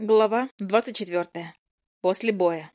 Глава двадцать четвертая. После боя.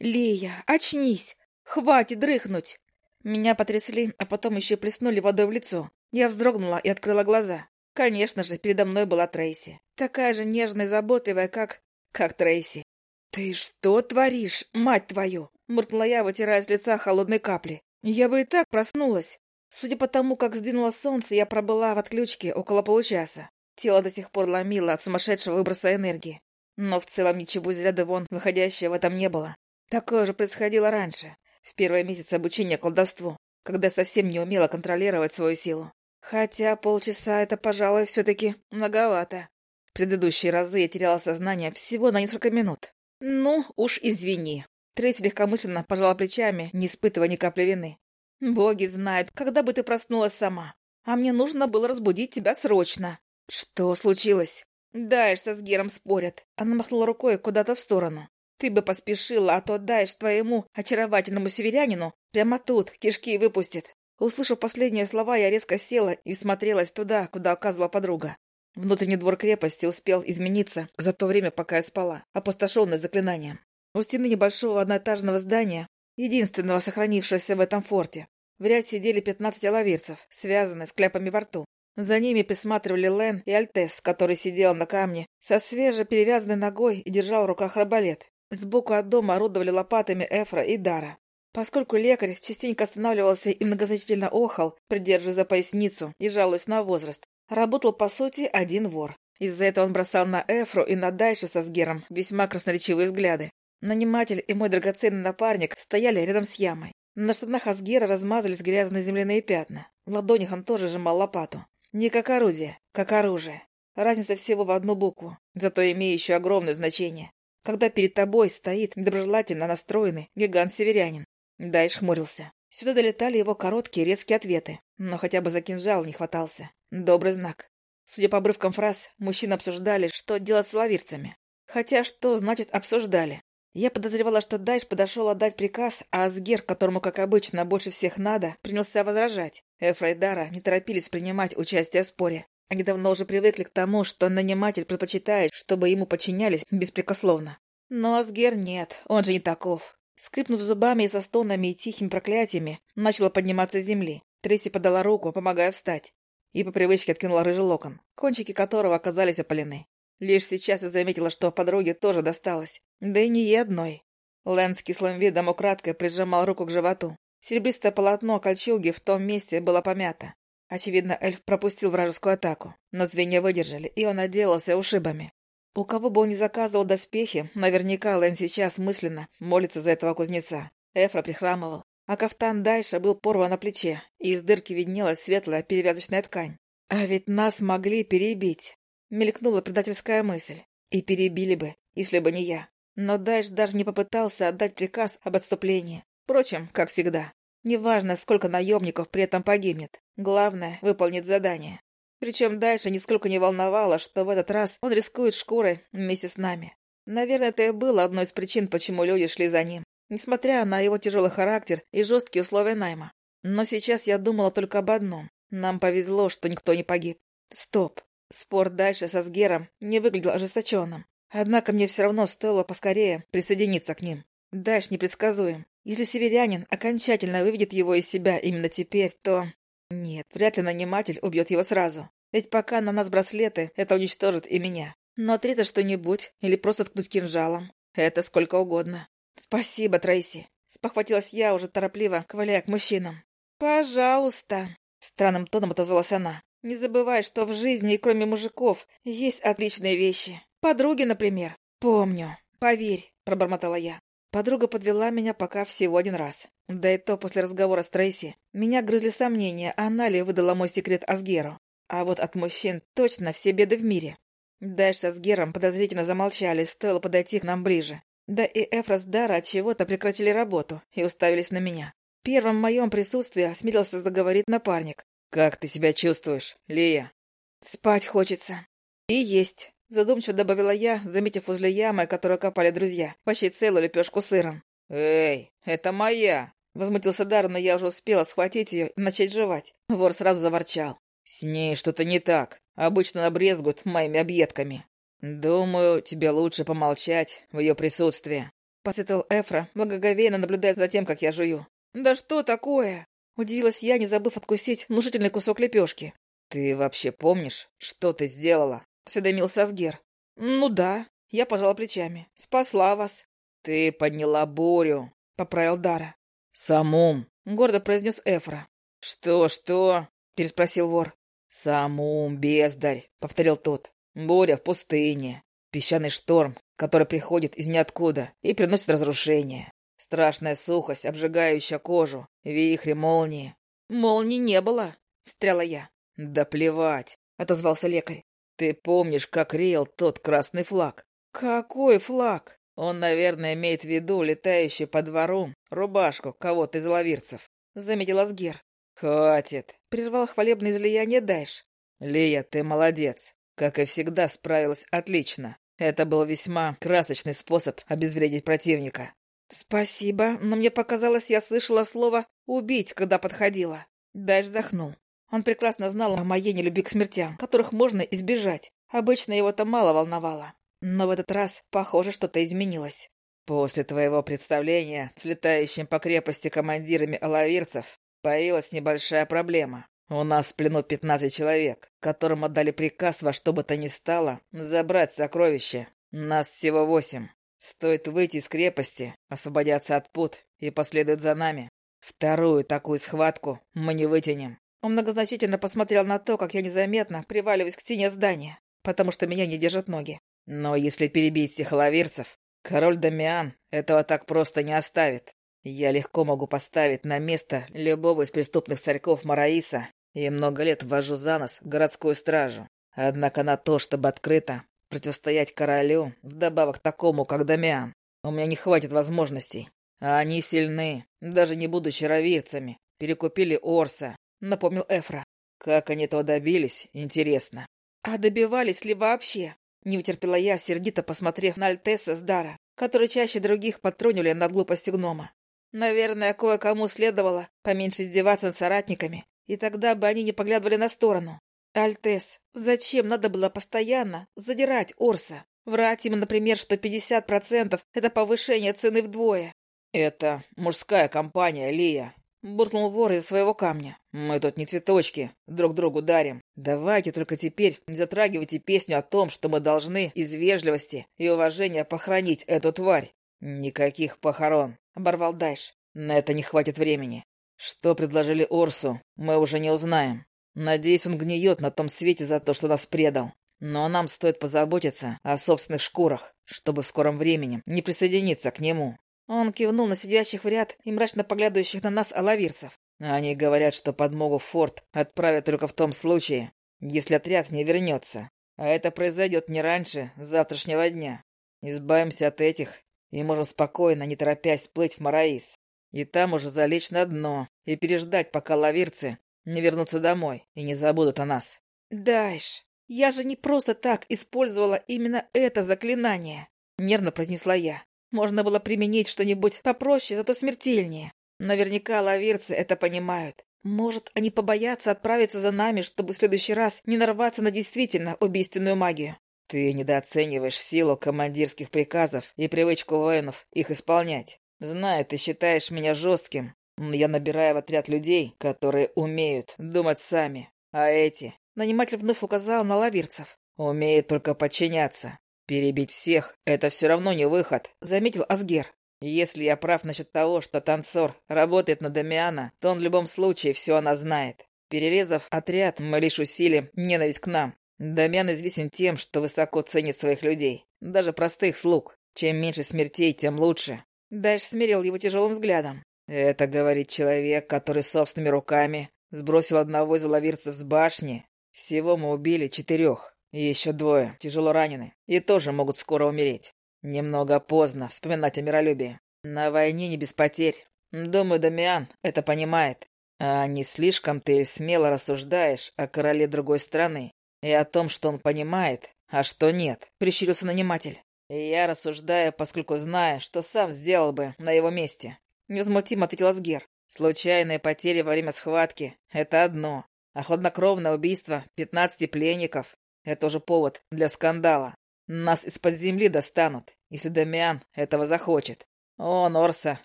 «Лия, очнись! Хватит дрыхнуть!» Меня потрясли, а потом еще плеснули водой в лицо. Я вздрогнула и открыла глаза. Конечно же, передо мной была Трейси. Такая же нежная и заботливая, как... как Трейси. «Ты что творишь, мать твою?» Муркнула я, вытирая с лица холодные капли. Я бы и так проснулась. Судя по тому, как сдвинуло солнце, я пробыла в отключке около получаса. Тело до сих пор ломило от сумасшедшего выброса энергии. Но в целом ничего из ряда вон выходящего в этом не было. Такое же происходило раньше, в первые месяцы обучения колдовству, когда совсем не умела контролировать свою силу. Хотя полчаса это, пожалуй, все-таки многовато. В предыдущие разы я теряла сознание всего на несколько минут. Ну, уж извини. Треть легкомысленно пожала плечами, не испытывая ни капли вины. Боги знают, когда бы ты проснулась сама. А мне нужно было разбудить тебя срочно. «Что случилось?» «Даешь со Сгером спорят». Она махнула рукой куда-то в сторону. «Ты бы поспешила, а то Даешь твоему очаровательному северянину прямо тут кишки выпустит». Услышав последние слова, я резко села и смотрелась туда, куда указывала подруга. Внутренний двор крепости успел измениться за то время, пока я спала, опустошенный заклинанием. У стены небольшого одноэтажного здания, единственного сохранившегося в этом форте, в ряд сидели пятнадцать лаверцев, связанные с кляпами во рту. За ними присматривали Лен и Альтес, который сидел на камне со свеже перевязанной ногой и держал в руках арбалет. Сбоку от дома орудовали лопатами Эфра и Дара. Поскольку лекарь частенько останавливался и многозначительно охал, придерживая за поясницу и жалуясь на возраст, работал, по сути, один вор. Из-за этого он бросал на Эфру и на Дайша со Сгером весьма красноречивые взгляды. Наниматель и мой драгоценный напарник стояли рядом с ямой. На штанах Асгера размазались грязные земляные пятна. В ладонях он тоже сжимал лопату. Не как орудие, как оружие. Разница всего в одну букву, зато имеющую огромное значение. Когда перед тобой стоит недоброжелательно настроенный гигант-северянин. Дайш хмурился. Сюда долетали его короткие резкие ответы, но хотя бы за кинжал не хватался. Добрый знак. Судя по обрывкам фраз, мужчины обсуждали, что делать с лавирцами. Хотя что значит «обсуждали»? Я подозревала, что Дайш подошел отдать приказ, а Асгер, которому, как обычно, больше всех надо, принялся возражать. Эфра и Дара не торопились принимать участие в споре. Они давно уже привыкли к тому, что наниматель предпочитает, чтобы ему подчинялись беспрекословно. Но Асгер нет, он же не таков. Скрипнув зубами и со стонами и тихими проклятиями, начала подниматься с земли. Трейси подала руку, помогая встать, и по привычке откинула рыжий локон, кончики которого оказались опалены. Лишь сейчас я заметила, что подруге тоже досталось. Да и не ей одной. Лэн с кислым видом украдкой прижимал руку к животу. Серебристое полотно кольчуги в том месте было помято. Очевидно, эльф пропустил вражескую атаку, но звенья выдержали, и он отделался ушибами. У кого бы он ни заказывал доспехи, наверняка Лэн сейчас мысленно молится за этого кузнеца. Эфра прихрамывал, а кафтан Дайша был порван на плече, и из дырки виднелась светлая перевязочная ткань. А ведь нас могли перебить. Мелькнула предательская мысль. И перебили бы, если бы не я. Но Дайш даже не попытался отдать приказ об отступлении. Впрочем, как всегда. Неважно, сколько наемников при этом погибнет. Главное — выполнить задание. Причем дальше нисколько не волновало, что в этот раз он рискует шкурой вместе с нами. Наверное, это и было одной из причин, почему люди шли за ним. Несмотря на его тяжелый характер и жесткие условия найма. Но сейчас я думала только об одном. Нам повезло, что никто не погиб. Стоп. Спор дальше со Сгером не выглядел ожесточенным. Однако мне все равно стоило поскорее присоединиться к ним. Дальше непредсказуем. Если северянин окончательно выведет его из себя именно теперь, то... Нет, вряд ли наниматель убьет его сразу. Ведь пока на нас браслеты, это уничтожит и меня. Но отрезать что-нибудь или просто ткнуть кинжалом — это сколько угодно. Спасибо, Трейси. Спохватилась я уже торопливо, ковыляя к мужчинам. «Пожалуйста», — странным тоном отозвалась она. Не забывай, что в жизни, кроме мужиков, есть отличные вещи. Подруги, например. Помню. Поверь, пробормотала я. Подруга подвела меня пока всего один раз. Да и то после разговора с Трейси. Меня грызли сомнения, она ли выдала мой секрет Асгеру. А вот от мужчин точно все беды в мире. Дальше с Асгером подозрительно замолчали, стоило подойти к нам ближе. Да и Эфрос Дара от чего-то прекратили работу и уставились на меня. Первым в моем присутствии осмелился заговорить напарник, «Как ты себя чувствуешь, Лия?» «Спать хочется. И есть», — задумчиво добавила я, заметив возле ямы, которую копали друзья, почти целую лепешку сыром. «Эй, это моя!» Возмутился Дар, но я уже успела схватить ее и начать жевать. Вор сразу заворчал. «С ней что-то не так. Обычно набрезгут моими объедками». «Думаю, тебе лучше помолчать в ее присутствии», — посоветовал Эфра, благоговейно наблюдая за тем, как я жую. «Да что такое?» — удивилась я, не забыв откусить внушительный кусок лепешки. «Ты вообще помнишь, что ты сделала?» — осведомился Асгер. «Ну да», — я пожала плечами. «Спасла вас». «Ты подняла бурю», — поправил Дара. «Самум», — гордо произнес Эфра. «Что-что?» — переспросил вор. «Самум, бездарь», — повторил тот. Буря в пустыне. Песчаный шторм, который приходит из ниоткуда и приносит разрушение. Страшная сухость, обжигающая кожу. Вихри, молнии. «Молнии не было», — встряла я. «Да плевать», — отозвался лекарь. «Ты помнишь, как реял тот красный флаг?» «Какой флаг?» «Он, наверное, имеет в виду летающую по двору рубашку кого-то из лавирцев», — заметил Асгер. «Хватит», — прервал хвалебное излияние Дайш. «Лия, ты молодец. Как и всегда, справилась отлично. Это был весьма красочный способ обезвредить противника. «Спасибо, но мне показалось, я слышала слово «убить», когда подходила». Дальше вздохнул. Он прекрасно знал о моей нелюбви к смертям, которых можно избежать. Обычно его-то мало волновало. Но в этот раз, похоже, что-то изменилось. После твоего представления с летающим по крепости командирами алавирцев появилась небольшая проблема. У нас в плену пятнадцать человек, которым отдали приказ во что бы то ни стало забрать сокровища. Нас всего восемь. Стоит выйти из крепости, освободиться от пут и последуют за нами. Вторую такую схватку мы не вытянем. Он многозначительно посмотрел на то, как я незаметно приваливаюсь к стене здания, потому что меня не держат ноги. Но если перебить всех лавирцев, король Дамиан этого так просто не оставит. Я легко могу поставить на место любого из преступных царьков Мараиса и много лет ввожу за нос городскую стражу. Однако на то, чтобы открыто противостоять королю, вдобавок такому, как Дамиан, у меня не хватит возможностей. А они сильны, даже не будучи равирцами. Перекупили Орса, напомнил Эфра. Как они этого добились, интересно. А добивались ли вообще? Не вытерпела я, сердито посмотрев на Альтеса с Дара, который чаще других подтрунили над глупостью гнома. Наверное, кое-кому следовало поменьше издеваться над соратниками, и тогда бы они не поглядывали на сторону. Альтес, зачем надо было постоянно задирать Орса? Врать ему, например, что 50% — это повышение цены вдвое. «Это мужская компания, Лия», — буркнул вор из своего камня. «Мы тут не цветочки, друг другу дарим. Давайте только теперь не затрагивайте песню о том, что мы должны из вежливости и уважения похоронить эту тварь. Никаких похорон. — оборвал Дайш. «На это не хватит времени. Что предложили Орсу, мы уже не узнаем. Надеюсь, он гниет на том свете за то, что нас предал. Но нам стоит позаботиться о собственных шкурах, чтобы в скором времени не присоединиться к нему». Он кивнул на сидящих в ряд и мрачно поглядывающих на нас алавирцев. «Они говорят, что подмогу в форт отправят только в том случае, если отряд не вернется. А это произойдет не раньше завтрашнего дня. Избавимся от этих и можем спокойно, не торопясь, плыть в Мараис. И там уже залечь на дно и переждать, пока лавирцы не вернутся домой и не забудут о нас. «Дайш, я же не просто так использовала именно это заклинание», — нервно произнесла я. «Можно было применить что-нибудь попроще, зато смертельнее. Наверняка лавирцы это понимают. Может, они побоятся отправиться за нами, чтобы в следующий раз не нарваться на действительно убийственную магию. Ты недооцениваешь силу командирских приказов и привычку воинов их исполнять. Знаю, ты считаешь меня жестким, я набираю в отряд людей, которые умеют думать сами. А эти... Наниматель вновь указал на лавирцев. Умеют только подчиняться. Перебить всех — это все равно не выход, заметил Асгер. Если я прав насчет того, что танцор работает на Дамиана, то он в любом случае все она знает. Перерезав отряд, мы лишь усилим ненависть к нам. Дамян известен тем, что высоко ценит своих людей, даже простых слуг. Чем меньше смертей, тем лучше. Дайш смирил его тяжелым взглядом. Это говорит человек, который собственными руками сбросил одного из лавирцев с башни. Всего мы убили четырех, и еще двое тяжело ранены, и тоже могут скоро умереть. Немного поздно вспоминать о миролюбии. На войне не без потерь. Думаю, Дамиан это понимает. А не слишком ты смело рассуждаешь о короле другой страны, и о том, что он понимает, а что нет, прищурился наниматель. Я рассуждаю, поскольку знаю, что сам сделал бы на его месте. Невозмутимо ответил Асгер. Случайные потери во время схватки — это одно, а хладнокровное убийство пятнадцати пленников — это уже повод для скандала. Нас из-под земли достанут, если Дамиан этого захочет. О, Норса,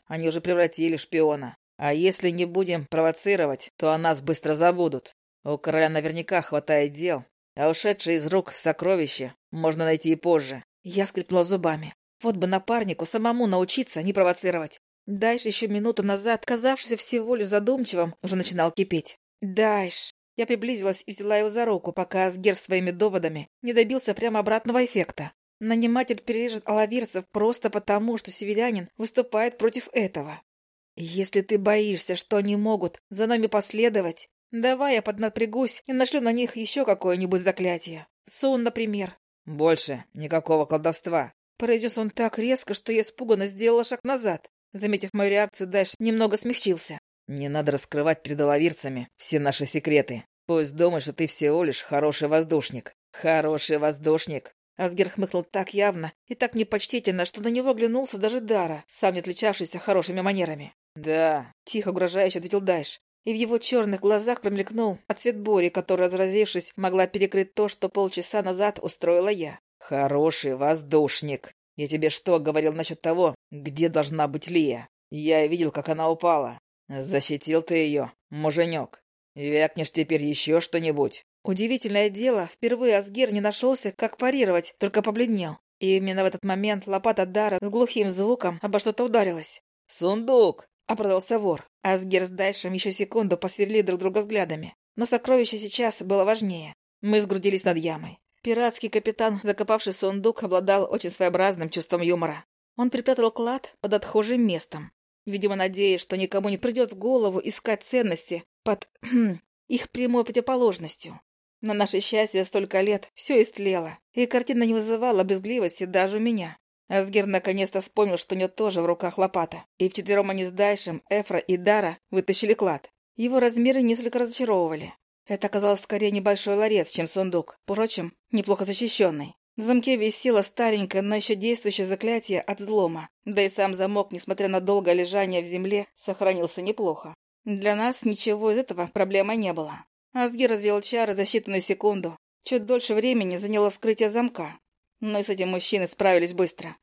они уже превратили в шпиона. А если не будем провоцировать, то о нас быстро забудут. У короля наверняка хватает дел, а ушедшие из рук сокровища можно найти и позже. Я скрипнула зубами. Вот бы напарнику самому научиться не провоцировать. Дайш еще минуту назад, казавшийся всего лишь задумчивым, уже начинал кипеть. Дайш. Я приблизилась и взяла его за руку, пока Асгер своими доводами не добился прямо обратного эффекта. Наниматель перережет алаверцев просто потому, что северянин выступает против этого. Если ты боишься, что они могут за нами последовать, давай я поднапрягусь и нашлю на них еще какое-нибудь заклятие. Сон, например. Больше никакого колдовства. Произнес он так резко, что я испуганно сделала шаг назад. Заметив мою реакцию, Дайш немного смягчился. «Не надо раскрывать перед алавирцами все наши секреты. Пусть думают, что ты всего лишь хороший воздушник. Хороший воздушник. Асгер хмыкнул так явно и так непочтительно, что на него оглянулся даже Дара, сам не отличавшийся хорошими манерами. «Да», — тихо угрожающе ответил Дайш. И в его черных глазах промелькнул отцвет бури, которая, разразившись, могла перекрыть то, что полчаса назад устроила я. «Хороший воздушник. Я тебе что говорил насчет того, где должна быть Лия? Я видел, как она упала. Защитил ты ее, муженек. Вякнешь теперь еще что-нибудь?» Удивительное дело, впервые Асгер не нашелся, как парировать, только побледнел. И именно в этот момент лопата Дара с глухим звуком обо что-то ударилась. «Сундук!» — оправдался вор. Асгер с Дайшем еще секунду посверлили друг друга взглядами. Но сокровище сейчас было важнее. Мы сгрудились над ямой. Пиратский капитан, закопавший сундук, обладал очень своеобразным чувством юмора. Он припрятал клад под отхожим местом. Видимо, надеясь, что никому не придет в голову искать ценности под их прямой противоположностью. На наше счастье столько лет все истлело, и картина не вызывала брезгливости даже у меня. Асгер наконец-то вспомнил, что у него тоже в руках лопата, и вчетвером они с Дайшем, Эфра и Дара вытащили клад. Его размеры несколько разочаровывали. Это оказалось скорее небольшой ларец, чем сундук, впрочем, неплохо защищенный. На замке висело старенькое, но еще действующее заклятие от взлома, да и сам замок, несмотря на долгое лежание в земле, сохранился неплохо. Для нас ничего из этого проблемы не было. Азги развел чары за считанную секунду. Чуть дольше времени заняло вскрытие замка. Но и с этим мужчины справились быстро.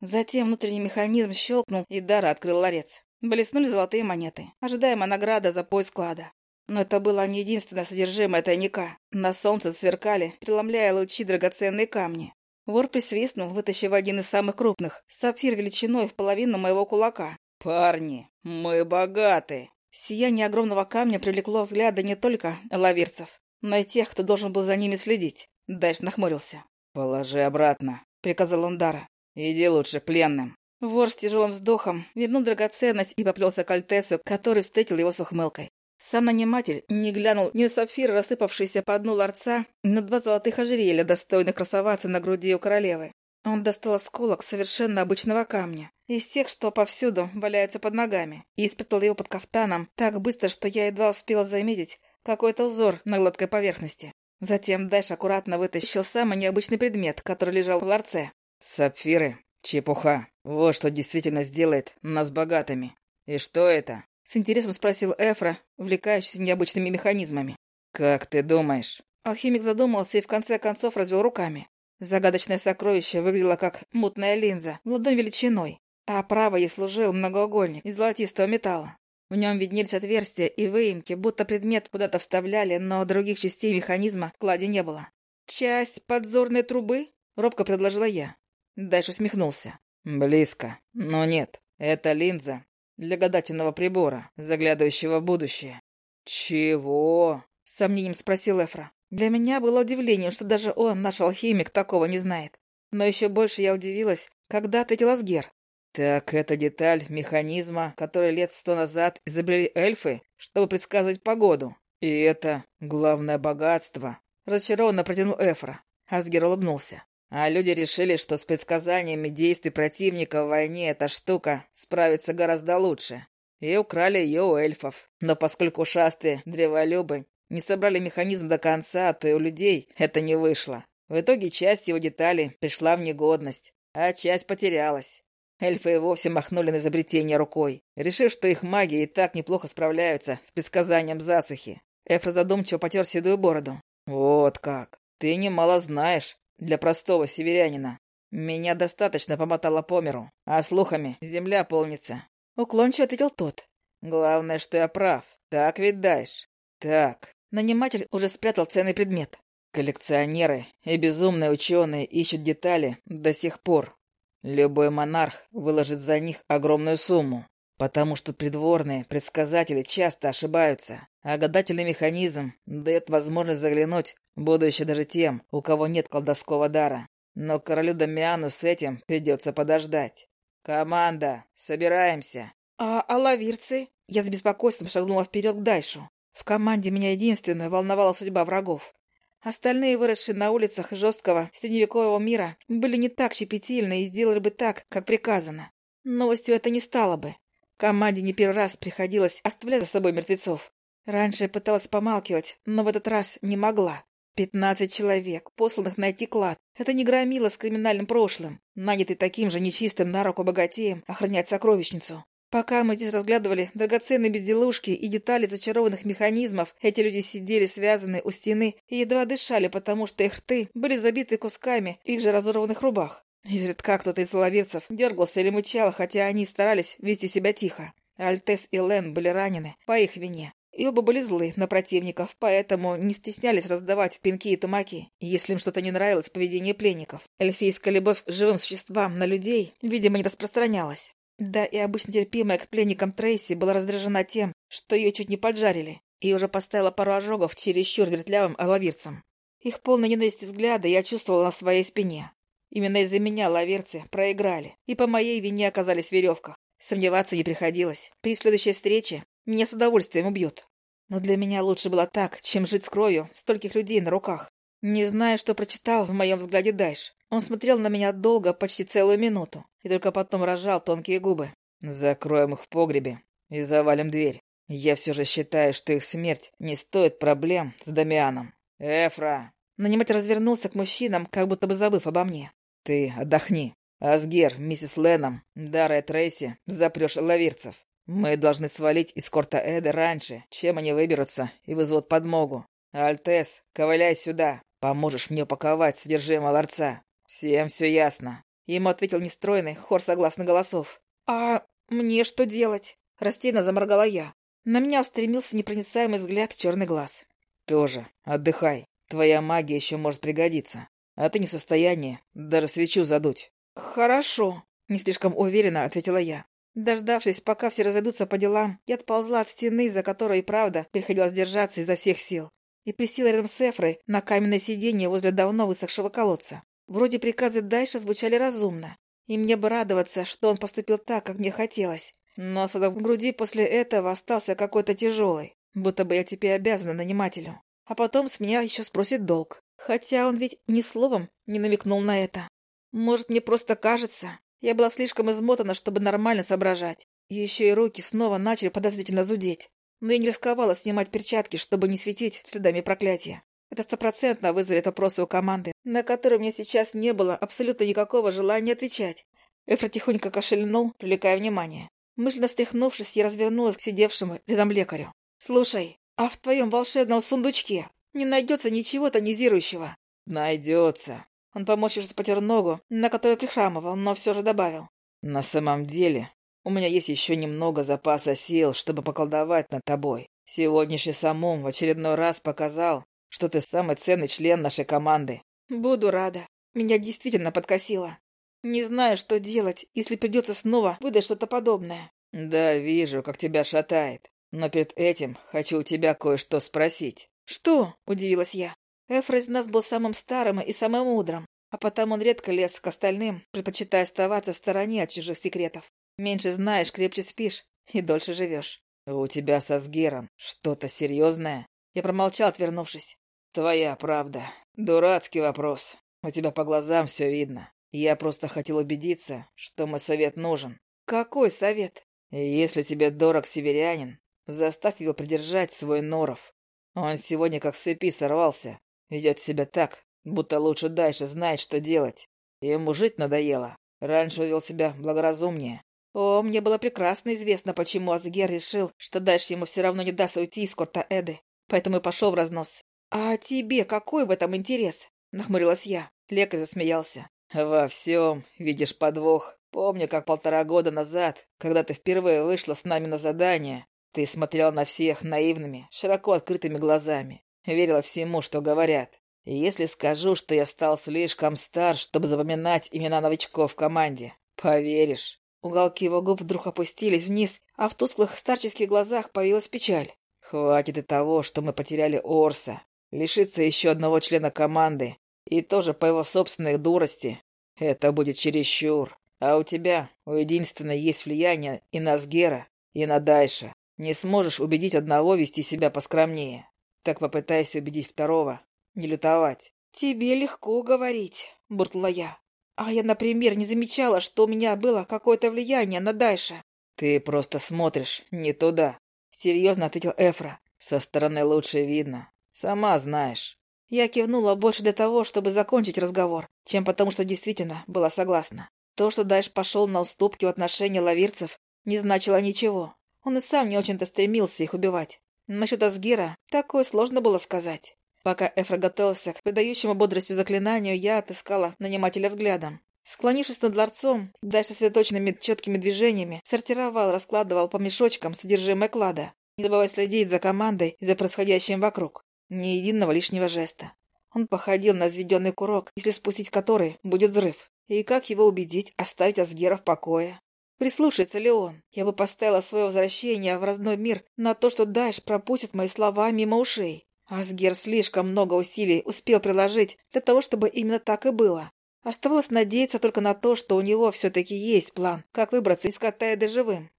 Затем внутренний механизм щелкнул, и Дара открыл ларец. Блеснули золотые монеты. Ожидаемая награда за поиск клада. Но это было не единственное содержимое тайника. На солнце сверкали, преломляя лучи драгоценные камни. Вор присвистнул, вытащив один из самых крупных, сапфир величиной в половину моего кулака. «Парни, мы богаты!» Сияние огромного камня привлекло взгляды не только лаверцев, но и тех, кто должен был за ними следить. Дальш нахмурился. «Положи обратно», — приказал он Дара. «Иди лучше пленным». Вор с тяжелым вздохом вернул драгоценность и поплелся к Альтесу, который встретил его с ухмылкой. Сам наниматель не глянул ни на сапфир, рассыпавшийся по дну ларца, ни на два золотых ожерелья, достойных красоваться на груди у королевы. Он достал осколок совершенно обычного камня, из тех, что повсюду валяются под ногами, и спрятал его под кафтаном так быстро, что я едва успела заметить какой-то узор на гладкой поверхности. Затем дальше аккуратно вытащил самый необычный предмет, который лежал в ларце. «Сапфиры. Чепуха. Вот что действительно сделает нас богатыми. И что это?» С интересом спросил Эфра, увлекающийся необычными механизмами. «Как ты думаешь?» Алхимик задумался и в конце концов развел руками. Загадочное сокровище выглядело как мутная линза, в ладонь величиной, а право ей служил многоугольник из золотистого металла. В нем виднелись отверстия и выемки, будто предмет куда-то вставляли, но других частей механизма в кладе не было. «Часть подзорной трубы?» — робко предложила я. Дальше смехнулся. «Близко. Но нет. Это линза для гадательного прибора, заглядывающего в будущее». «Чего?» — с сомнением спросил Эфра. Для меня было удивлением, что даже он, наш алхимик, такого не знает. Но еще больше я удивилась, когда ответил Асгер. «Так это деталь механизма, который лет сто назад изобрели эльфы, чтобы предсказывать погоду. И это главное богатство», — разочарованно протянул Эфра. Асгер улыбнулся. А люди решили, что с предсказаниями действий противника в войне эта штука справится гораздо лучше. И украли ее у эльфов. Но поскольку шастые древолюбы не собрали механизм до конца, то и у людей это не вышло. В итоге часть его деталей пришла в негодность, а часть потерялась. Эльфы и вовсе махнули на изобретение рукой, решив, что их маги и так неплохо справляются с предсказанием засухи. Эфра задумчиво потер седую бороду. «Вот как! Ты немало знаешь для простого северянина. Меня достаточно помотало по миру, а слухами земля полнится. Уклончиво ответил тот. Главное, что я прав. Так ведь дашь? Так. Наниматель уже спрятал ценный предмет. Коллекционеры и безумные ученые ищут детали до сих пор. Любой монарх выложит за них огромную сумму, потому что придворные предсказатели часто ошибаются, а гадательный механизм дает возможность заглянуть в будущее даже тем, у кого нет колдовского дара. Но королю Дамиану с этим придется подождать. «Команда, собираемся!» «А, а лавирцы?» Я с беспокойством шагнула вперед к Дайшу. В команде меня единственную волновала судьба врагов. Остальные, выросшие на улицах жесткого средневекового мира, были не так щепетильны и сделали бы так, как приказано. Новостью это не стало бы. Команде не первый раз приходилось оставлять за собой мертвецов. Раньше пыталась помалкивать, но в этот раз не могла. Пятнадцать человек, посланных найти клад. Это не громило с криминальным прошлым, нанятый таким же нечистым на руку богатеем охранять сокровищницу. Пока мы здесь разглядывали драгоценные безделушки и детали зачарованных механизмов, эти люди сидели связанные у стены и едва дышали, потому что их рты были забиты кусками их же разорванных рубах. Изредка кто-то из ловирцев дергался или мычал, хотя они старались вести себя тихо. Альтес и Лен были ранены по их вине. И оба были злы на противников, поэтому не стеснялись раздавать пинки и тумаки, если им что-то не нравилось в поведении пленников. Эльфийская любовь к живым существам на людей, видимо, не распространялась. Да и обычно терпимая к пленникам Трейси была раздражена тем, что ее чуть не поджарили, и уже поставила пару ожогов чересчур вертлявым алавирцам. Их полной ненависти взгляда я чувствовала на своей спине. Именно из-за меня лаверцы проиграли, и по моей вине оказались в веревках. Сомневаться не приходилось. При следующей встрече меня с удовольствием убьют. Но для меня лучше было так, чем жить с кровью стольких людей на руках. Не знаю, что прочитал в моем взгляде Дайш. Он смотрел на меня долго, почти целую минуту, и только потом разжал тонкие губы. «Закроем их в погребе и завалим дверь. Я все же считаю, что их смерть не стоит проблем с Дамианом. Эфра!» Наниматель развернулся к мужчинам, как будто бы забыв обо мне. «Ты отдохни. Асгер, миссис Леном, Дара и Трейси, запрешь лавирцев. Мы должны свалить из корта Эда раньше, чем они выберутся и вызовут подмогу. Альтес, ковыляй сюда. Поможешь мне упаковать содержимое ларца. «Всем все ясно», — ему ответил нестройный хор согласно голосов. «А мне что делать?» — растерянно заморгала я. На меня устремился непроницаемый взгляд черный глаз. «Тоже отдыхай. Твоя магия еще может пригодиться. А ты не в состоянии даже свечу задуть». «Хорошо», — не слишком уверенно ответила я. Дождавшись, пока все разойдутся по делам, я отползла от стены, за которой и правда приходилось держаться изо всех сил, и присела рядом с Эфрой на каменное сиденье возле давно высохшего колодца. Вроде приказы дальше звучали разумно, и мне бы радоваться, что он поступил так, как мне хотелось. Но осадок в груди после этого остался какой-то тяжелый, будто бы я теперь обязана нанимателю. А потом с меня еще спросит долг. Хотя он ведь ни словом не намекнул на это. Может, мне просто кажется. Я была слишком измотана, чтобы нормально соображать. Еще и руки снова начали подозрительно зудеть. Но я не рисковала снимать перчатки, чтобы не светить следами проклятия. Это стопроцентно вызовет вопросы у команды, на которые меня сейчас не было абсолютно никакого желания отвечать. Эфра тихонько кашельнул, привлекая внимание. Мысленно встряхнувшись, я развернулась к сидевшему рядом лекарю. «Слушай, а в твоем волшебном сундучке не найдется ничего тонизирующего?» «Найдется». Он, поморщившись, потер ногу, на которой прихрамывал, но все же добавил. «На самом деле, у меня есть еще немного запаса сил, чтобы поколдовать над тобой. Сегодняшний самум в очередной раз показал, что ты самый ценный член нашей команды. Буду рада. Меня действительно подкосило. Не знаю, что делать, если придется снова выдать что-то подобное. Да, вижу, как тебя шатает. Но перед этим хочу у тебя кое-что спросить. Что? Удивилась я. Эфра из нас был самым старым и самым мудрым, а потому он редко лез к остальным, предпочитая оставаться в стороне от чужих секретов. Меньше знаешь, крепче спишь и дольше живешь. У тебя со Сгером что-то серьезное? Я промолчал, отвернувшись. «Твоя правда. Дурацкий вопрос. У тебя по глазам все видно. Я просто хотел убедиться, что мой совет нужен». «Какой совет?» «Если тебе дорог северянин, заставь его придержать свой норов. Он сегодня как с цепи сорвался. Ведет себя так, будто лучше дальше знает, что делать. Ему жить надоело. Раньше он вел себя благоразумнее. О, мне было прекрасно известно, почему Азгер решил, что дальше ему все равно не даст уйти из корта Эды. Поэтому и пошел в разнос. «А тебе какой в этом интерес?» — нахмурилась я. Лекарь засмеялся. Во всем видишь подвох. Помню, как полтора года назад, когда ты впервые вышла с нами на задание, ты смотрела на всех наивными, широко открытыми глазами. Верила всему, что говорят. И если скажу, что я стал слишком стар, чтобы запоминать имена новичков в команде, поверишь? Уголки его губ вдруг опустились вниз, а в тусклых старческих глазах появилась печаль. Хватит и того, что мы потеряли Орса. Лишиться еще одного члена команды. И тоже по его собственной дурости. Это будет чересчур. А у тебя, у единственной, есть влияние и на Сгера, и на Дайша. Не сможешь убедить одного вести себя поскромнее. Так попытайся убедить второго. Не лютовать. «Тебе легко говорить», — буркнула я. А я, например, не замечала, что у меня было какое-то влияние на Дайша. Ты просто смотришь не туда. Серьезно ответил Эфра. Со стороны лучше видно. Сама знаешь. Я кивнула больше для того, чтобы закончить разговор, чем потому, что действительно была согласна. То, что Дайш пошел на уступки в отношении лавирцев, не значило ничего. Он и сам не очень-то стремился их убивать. Насчет Асгира такое сложно было сказать. Пока Эфра готовился к придающему бодростью заклинанию, я отыскала нанимателя взглядом. Склонившись над ларцом, дальше сосредоточенными четкими движениями, сортировал, раскладывал по мешочкам содержимое клада, не забывая следить за командой и за происходящим вокруг. Ни единого лишнего жеста. Он походил на взведенный курок, если спустить который будет взрыв. И как его убедить оставить Асгера в покое? Прислушается ли он? Я бы поставила свое возвращение в родной мир на то, что Дайш пропустит мои слова мимо ушей. Асгер слишком много усилий успел приложить для того, чтобы именно так и было. Оставалось надеяться только на то, что у него все-таки есть план, как выбраться из Катаида живым.